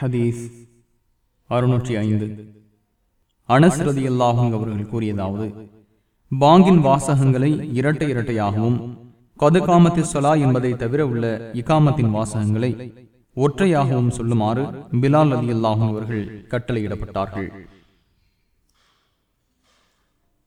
ஹதீஸ் அறுநூற்றி ஐந்து. அனஸ் ரதியல்லாஹும் அவர்கள் கூறியதாவது பாங்கின் வாசகங்களை இரட்டை இரட்டையாகவும் கதுகாமத்தி சொலா என்பதை தவிர உள்ள இகாமத்தின் வாசகங்களை ஒற்றையாகவும் சொல்லுமாறு பிலால் அலி அல்லாஹும் அவர்கள் கட்டளையிடப்பட்டார்கள்.